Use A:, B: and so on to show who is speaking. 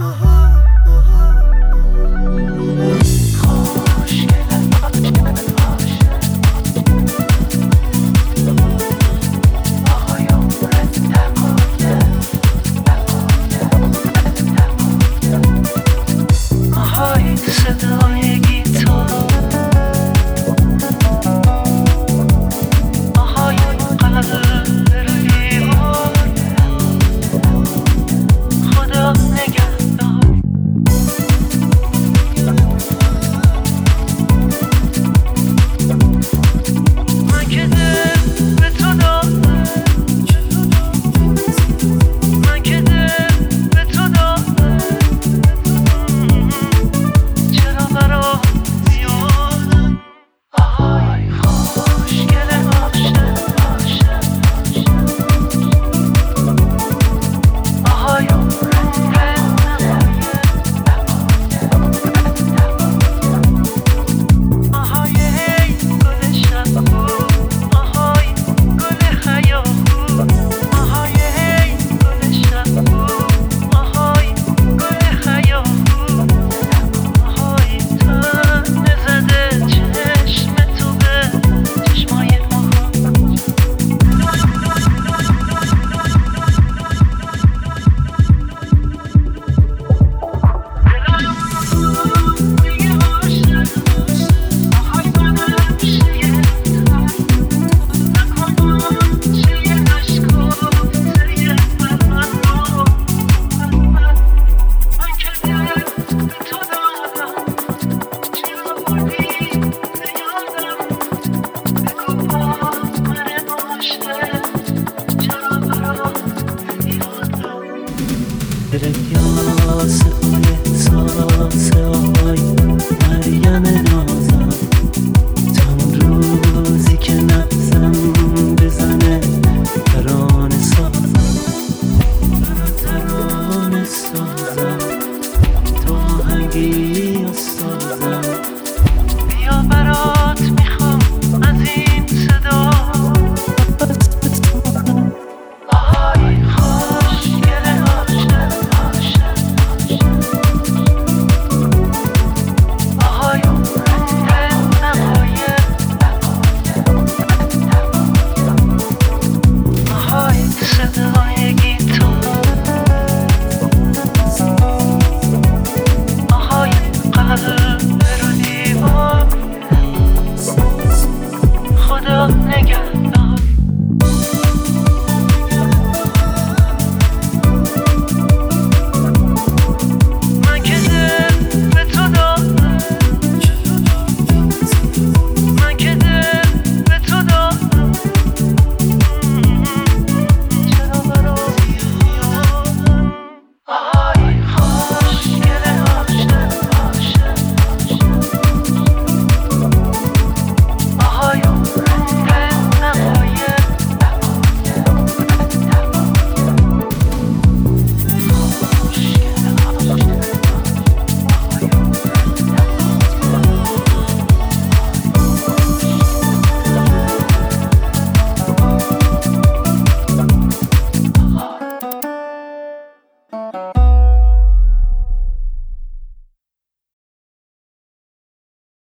A: Uh-huh. nigga,